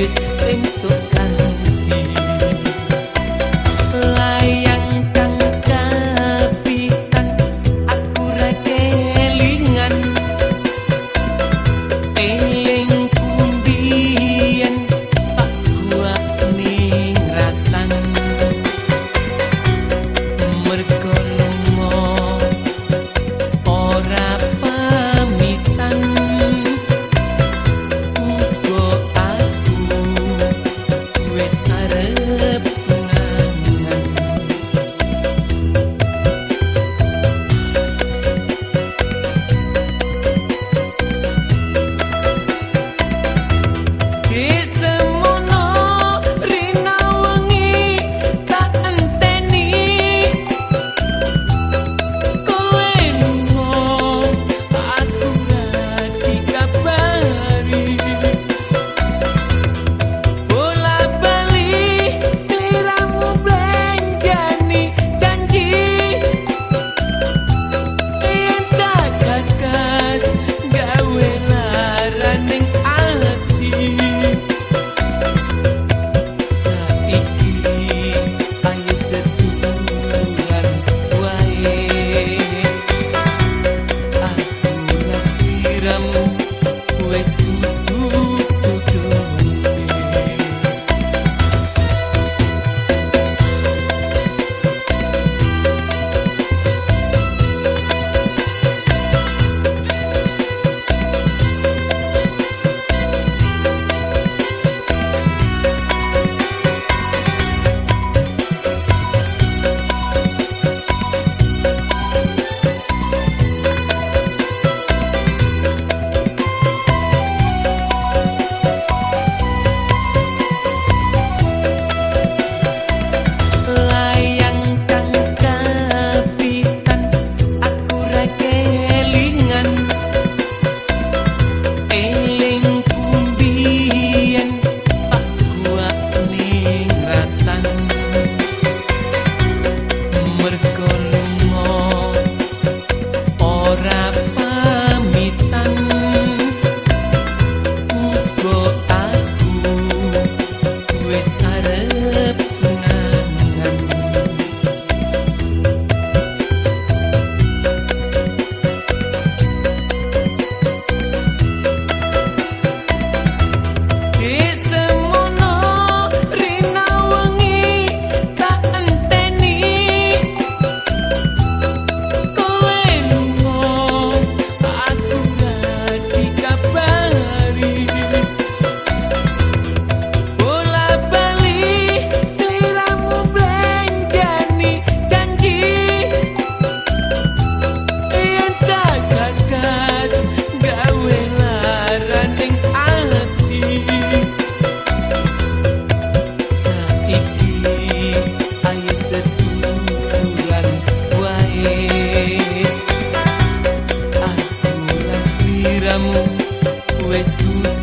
wis entuk kanthi English. Thank you.